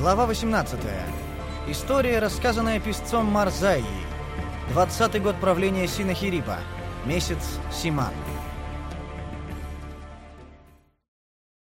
Глава 18. История, рассказанная писцом Марзаи. 20-й год правления Синахириба. Месяц Симан.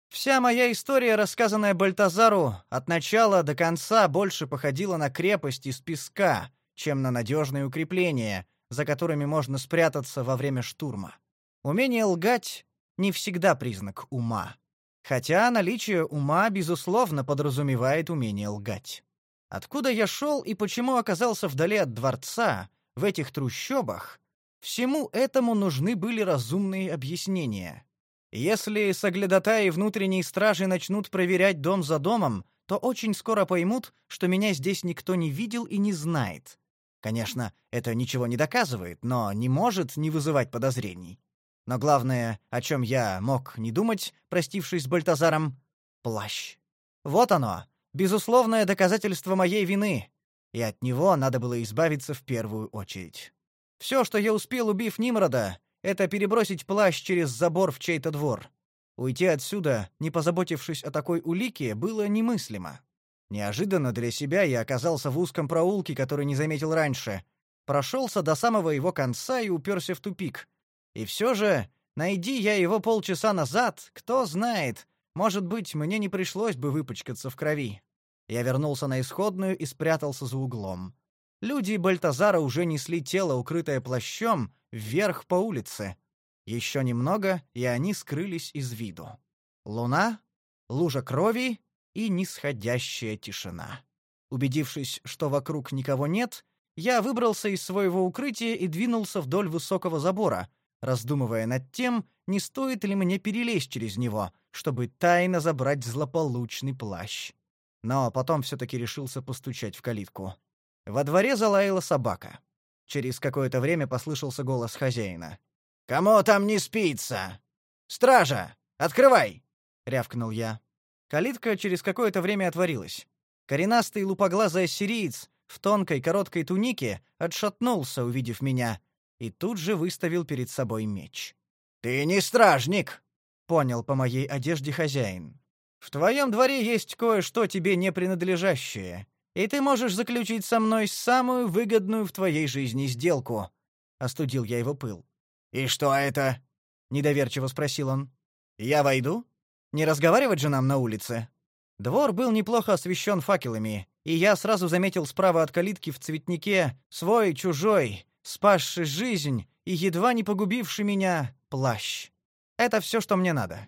Вся моя история, рассказанная Бальтазару, от начала до конца больше походила на крепость из песка, чем на надежные укрепления, за которыми можно спрятаться во время штурма. Умение лгать не всегда признак ума. Хотя наличие ума, безусловно, подразумевает умение лгать. Откуда я шел и почему оказался вдали от дворца, в этих трущобах, всему этому нужны были разумные объяснения. Если соглядатаи внутренней стражи начнут проверять дом за домом, то очень скоро поймут, что меня здесь никто не видел и не знает. Конечно, это ничего не доказывает, но не может не вызывать подозрений. Но главное, о чем я мог не думать, простившись с Бальтазаром — плащ. Вот оно, безусловное доказательство моей вины, и от него надо было избавиться в первую очередь. Все, что я успел, убив Нимрода, это перебросить плащ через забор в чей-то двор. Уйти отсюда, не позаботившись о такой улике, было немыслимо. Неожиданно для себя я оказался в узком проулке, который не заметил раньше. Прошелся до самого его конца и уперся в тупик — и все же, найди я его полчаса назад, кто знает, может быть, мне не пришлось бы выпачкаться в крови. Я вернулся на исходную и спрятался за углом. Люди Бальтазара уже несли тело, укрытое плащом, вверх по улице. Еще немного, и они скрылись из виду. Луна, лужа крови и нисходящая тишина. Убедившись, что вокруг никого нет, я выбрался из своего укрытия и двинулся вдоль высокого забора, раздумывая над тем, не стоит ли мне перелезть через него, чтобы тайно забрать злополучный плащ. Но потом все-таки решился постучать в калитку. Во дворе залаяла собака. Через какое-то время послышался голос хозяина. «Кому там не спится? Стража! Открывай!» — рявкнул я. Калитка через какое-то время отворилась. Коренастый лупоглазый ассириец в тонкой короткой тунике отшатнулся, увидев меня, и тут же выставил перед собой меч. «Ты не стражник!» — понял по моей одежде хозяин. «В твоем дворе есть кое-что тебе не принадлежащее, и ты можешь заключить со мной самую выгодную в твоей жизни сделку». Остудил я его пыл. «И что это?» — недоверчиво спросил он. «Я войду? Не разговаривать же нам на улице?» Двор был неплохо освещен факелами, и я сразу заметил справа от калитки в цветнике свой, чужой, спасший жизнь и едва не погубивший меня плащ. Это все, что мне надо,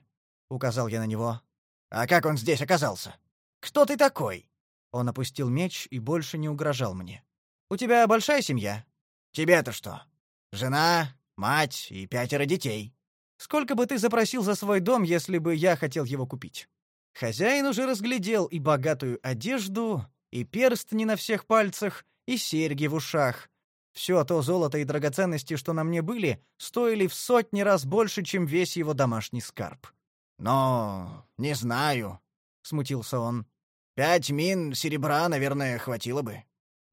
указал я на него. А как он здесь оказался? Кто ты такой? Он опустил меч и больше не угрожал мне. У тебя большая семья? Тебе-то что? Жена, мать и пятеро детей. Сколько бы ты запросил за свой дом, если бы я хотел его купить? Хозяин уже разглядел и богатую одежду, и перстни на всех пальцах, и серьги в ушах, все то золото и драгоценности, что на мне были, стоили в сотни раз больше, чем весь его домашний скарб. «Но... не знаю», — смутился он. «Пять мин серебра, наверное, хватило бы».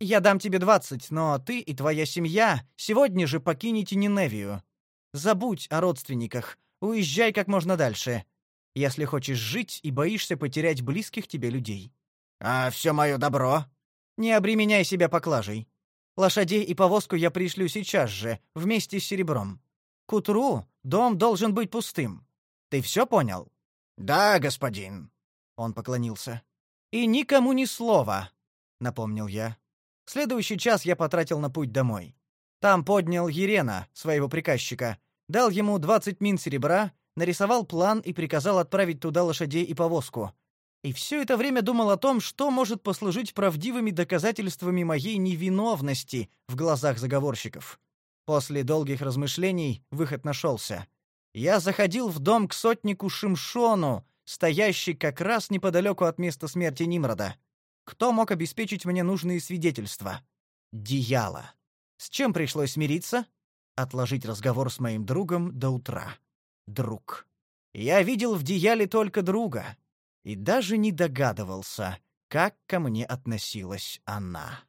«Я дам тебе двадцать, но ты и твоя семья сегодня же покинете Ниневию. Забудь о родственниках, уезжай как можно дальше, если хочешь жить и боишься потерять близких тебе людей». «А все мое добро?» «Не обременяй себя поклажей. Лошадей и повозку я пришлю сейчас же, вместе с серебром. К утру дом должен быть пустым. Ты все понял? Да, господин. Он поклонился. И никому ни слова, напомнил я. Следующий час я потратил на путь домой. Там поднял Ерена, своего приказчика, дал ему двадцать мин серебра, нарисовал план и приказал отправить туда лошадей и повозку, и все это время думал о том, что может послужить правдивыми доказательствами моей невиновности в глазах заговорщиков. После долгих размышлений выход нашелся. Я заходил в дом к сотнику Шимшону, стоящий как раз неподалеку от места смерти Нимрода. Кто мог обеспечить мне нужные свидетельства? Дияла. С чем пришлось смириться? Отложить разговор с моим другом до утра. Друг. Я видел в Дияле только друга и даже не догадывался, как ко мне относилась она.